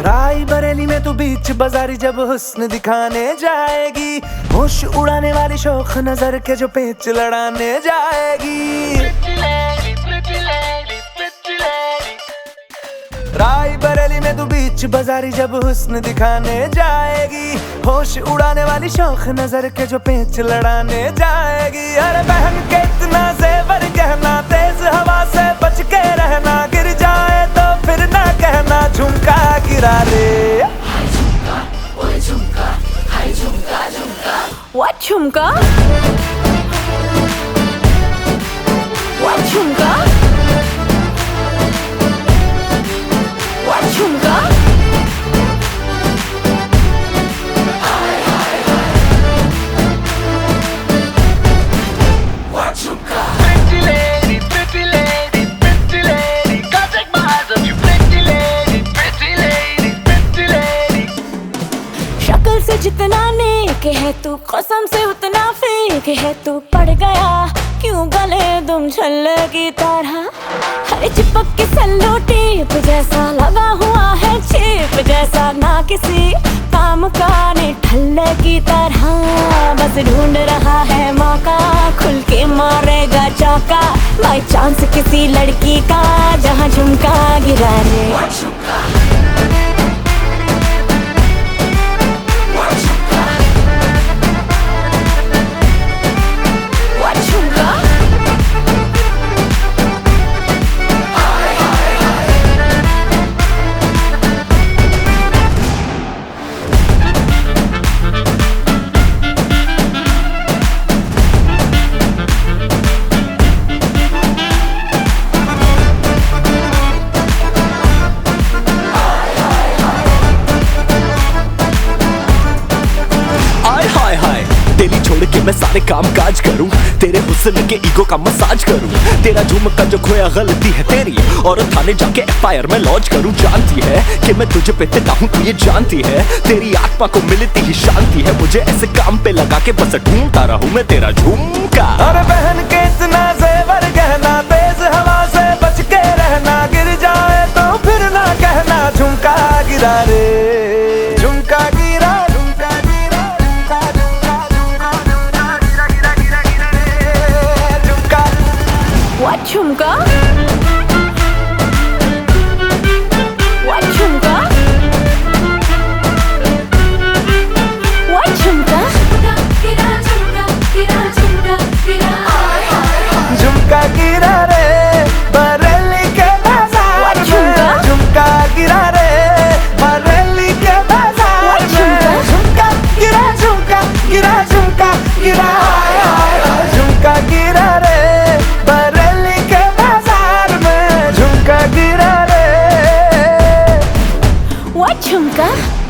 बरेली में तू बीच बाजारी जब हुस्न दिखाने जाएगी, होश उड़ाने वाली शौक नज़र के जो पेच लड़ाने जाएगी। राय बरेली में तू बीच बाजारी जब हुस्न दिखाने जाएगी, होश उड़ाने वाली शौक नज़र के जो पेच लड़ाने जाएगी। अरे बहन के इतना जेवर कहना झुमका गिरा ले What झुमका What झुमका What जितना नेक है तू, कसम से उतना फेक है तू। पड़ गया, क्यों गले तुम छल्ले की तरह? हरे चिपक के सल्लो टेप जैसा लगा हुआ है चेप जैसा ना किसी काम का ने ठल्ले की तरह। बस ढूंढ रहा है मौका, खुल के मारेगा चौका। बाई चांस किसी लड़की का, जहाँ झुमका गिरा रे। सारे काम काज करूँ। तेरे हुस्न के ईगो का मसाज करूँ। तेरा झुमका जो खोया गलती है तेरी और थाने जाके एफआईआर में लॉन्च करूँ। जानती है कि मैं तुझे पे तेरा हूँ, तू ये जानती है। तेरी आत्मा को मिलती ही शांति है। मुझे ऐसे काम पे लगा के बस ढूंढता रहूँ मैं तेरा झुमका। अरे बहन के इतना जेवर कहना तेज हवा से बच के रहना। गिर जाए तो फिर ना कहना, झुमका गिरा रे। झुमका What झुमका में